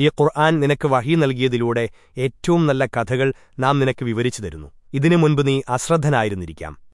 ഈ ഖുർആൻ നിനക്ക് വഴി നൽകിയതിലൂടെ ഏറ്റവും നല്ല കഥകൾ നാം നിനക്ക് വിവരിച്ചു തരുന്നു. ഇതിനു മുൻപ് നീ അശ്രദ്ധനായിരുന്നിരിക്കാം.